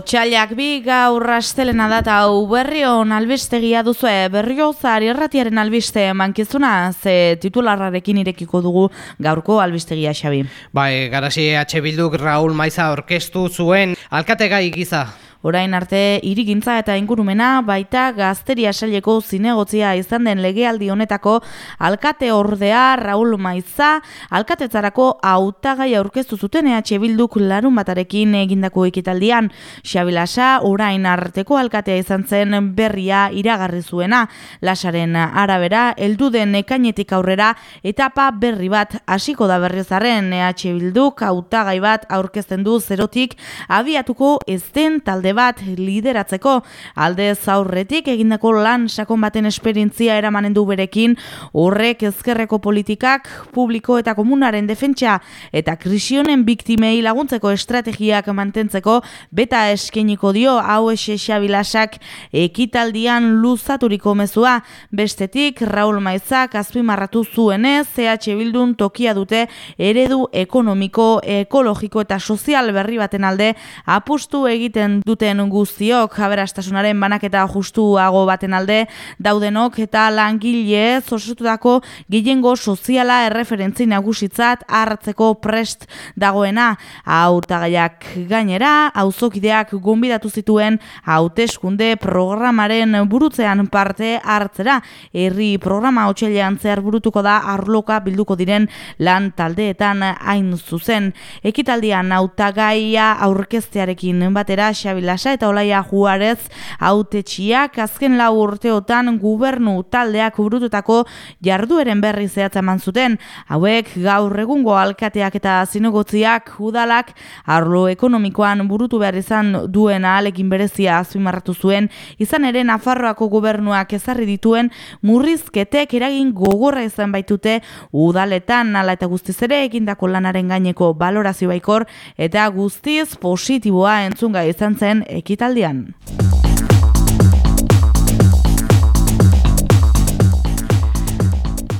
Otsailak bi gaur astelena data hau berrion albistegia duzue berriozar irratiaren albiste mankizuna ze titularrarekin irekiko dugu gaurko albistegia xabi. Bai, garasi H. Bilduk Raul Maiza orkestu zuen alkate gai giza. Orain arte irigintza eta ingurumena baita gazteria saileko zinegotzia izan den legealdi honetako alkate ordea Raul Maiza alkatetzarako hautagai aurkeztu zuten EH Bilduk larun batarekin egindako ekitaldian. Xabilasa orain arteko alkatea izan zen berria iragarri zuena. Lasaren arabera heldu den ekainetik aurrera etapa berri bat hasiko da berriozaren EH Bilduk hautagai bat aurkezten du zerotik abiatuko ez den talde bat lideratzeko. Alde zaurretik egindako lan sakon baten esperientzia eramanen du berekin. Horrek ezkerreko politikak publiko eta komunaren defentsa eta krisionen biktimei laguntzeko estrategiak mantentzeko beta eskeniko dio hau esexabilasak ekitaldian luzaturiko mezua. Bestetik Raul Maizak azpimarratu zuenez CH Bildun tokia dute eredu ekonomiko, ekologiko eta sozial berri baten alde apustu egiten dute duten guztiok aberastasunaren banaketa justuago baten alde daudenok eta langile osotutako gehiengo soziala erreferentzi nagusitzat hartzeko prest dagoena. Hautagaiak gainera auzokideak gonbidatu zituen hauteskunde programaren burutzean parte hartzera. Herri programa otsailean zehar burutuko da arloka bilduko diren lan taldeetan hain zuzen. Ekitaldian hautagaia aurkeztearekin batera xabila Lasa eta Olaia Juarez autetxiak azken lau urteotan gubernu taldeak burututako jardueren berri zehatza eman zuten. Hauek gaur egungo alkateak eta zinogotziak udalak arlo ekonomikoan burutu behar izan duen ahalekin berezia azpimarratu zuen, izan ere Nafarroako gobernuak ezarri dituen murrizketek eragin gogorra izan baitute udaletan ala eta guztiz ere egindako lanaren gaineko balorazio baikor eta guztiz positiboa entzunga izan zen ekitaldian.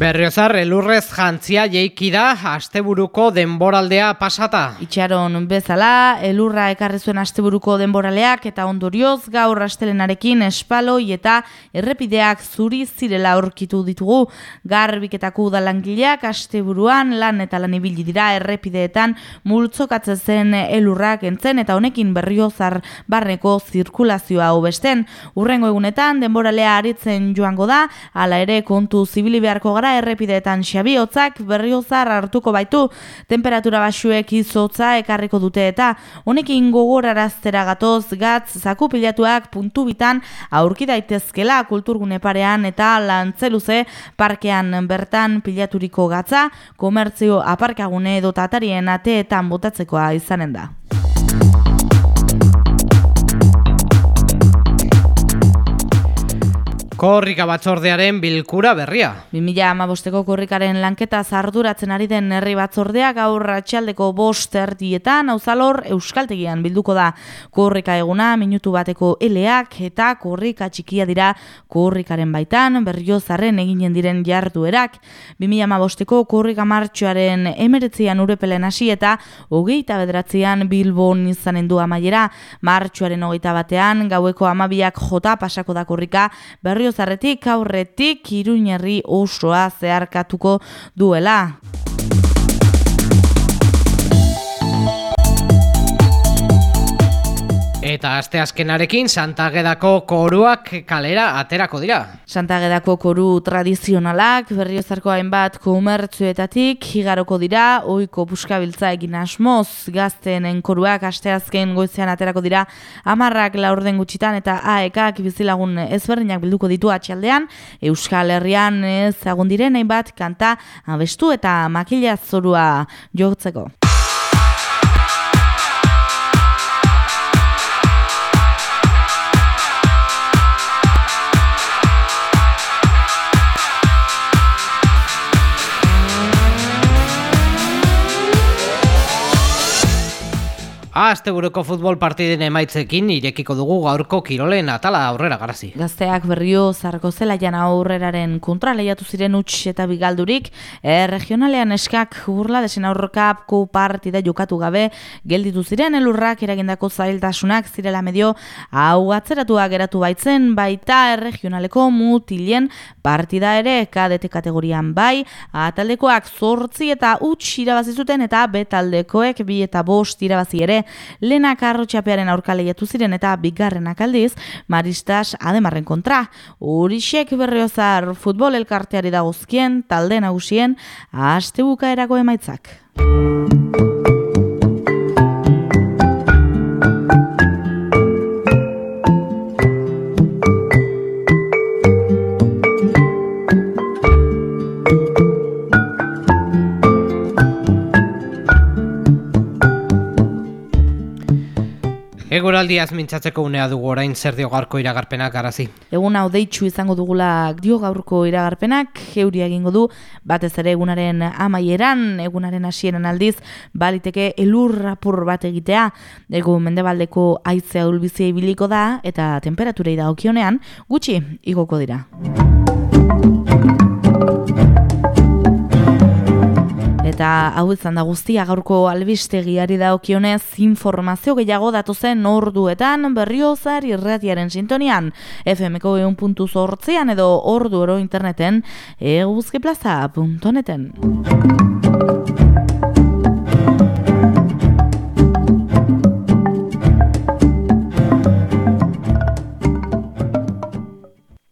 Berriozar, elurrez jantzia jeiki da, asteburuko denboraldea pasata. Itxaron bezala, elurra ekarri zuen asteburuko denboraleak eta ondorioz gaur astelenarekin espaloi eta errepideak zuri zirela aurkitu ditugu. Garbiketako udalangileak asteburuan lan eta lan ibili dira errepideetan multzokatzen zen elurrak entzen eta honekin berriozar barreko zirkulazioa hobesten. Urrengo egunetan denboralea aritzen joango da, hala ere kontu zibili beharko gara errepideetan xabi hotzak berriozar hartuko baitu temperatura basuek izotza ekarriko dute eta honekin gogoraraztera gatoz gatz zakupilatuak puntu bitan aurki daitezkela kulturgune parean eta lantzeluze parkean bertan pilaturiko gatza komertzio aparkagune edo tatarien ateetan botatzekoa izanen da. Korrika batzordearen bilkura berria. 2015ko korrikaren lanketa zarduratzen ari den herri batzordea gaur atxaldeko bost erdietan auzalor euskaltegian bilduko da. Korrika eguna minutu bateko eleak eta korrika txikia dira korrikaren baitan berriozaren eginen diren jarduerak. 2015ko korrika martxoaren emeretzian urepelen hasi eta hogeita bedratzean bilbon izanen du amaiera. Martxoaren hogeita batean gaueko amabiak jota pasako da korrika berrio berriozarretik aurretik iruñerri osoa zeharkatuko duela. Eta aste azkenarekin Santagedako koruak kalera aterako dira. Santagedako koru tradizionalak berriozarko hainbat komertzuetatik higaroko dira, oiko puskabiltza egin asmoz gaztenen koruak aste azken goizean aterako dira amarrak laurden gutxitan eta aekak bizilagun ezberdinak bilduko ditu atxaldean, Euskal Herrian ezagun diren hainbat kanta abestu eta makila zorua jotzeko. Asteburuko futbol partiden emaitzekin irekiko dugu gaurko kirolen atala aurrera garazi. Gazteak berrio zarko zela jana aurreraren kontra lehiatu ziren utx eta bigaldurik, e, regionalean eskak burla desen aurrokapko partida jokatu gabe gelditu ziren elurrak eragindako zailtasunak zirela medio hau atzeratua geratu baitzen. Baita erregionaleko mutilen partida ere kadete kategorian bai, ataldekoak zortzi eta utx irabazizuten eta betaldekoek bi eta bost irabazi ere lehenak arrotxapearen aurka lehiatu ziren eta bigarrenak aldiz, Maristas ademarren kontra. Urixek berriozar futbol elkarteari dagozkien, talde nagusien, aste bukaerako emaitzak. Eguraldiaz mintzatzeko unea dugu orain zer dio gaurko iragarpenak arazi. Egun hau deitxu izango dugula dio gaurko iragarpenak, heuri egingo du, batez ere egunaren amaieran, egunaren hasieran aldiz, baliteke elur rapur bat egitea, egu mendebaldeko aitzea ulbizia ibiliko da, eta temperaturei da okionean, gutxi igoko dira. Eta hau izan da guztia gaurko albistegiari daokionez informazio gehiago datozen orduetan berriozar irratiaren sintonian FMko eun puntu zortzean edo ordu oro interneten eguzkiplaza.neten.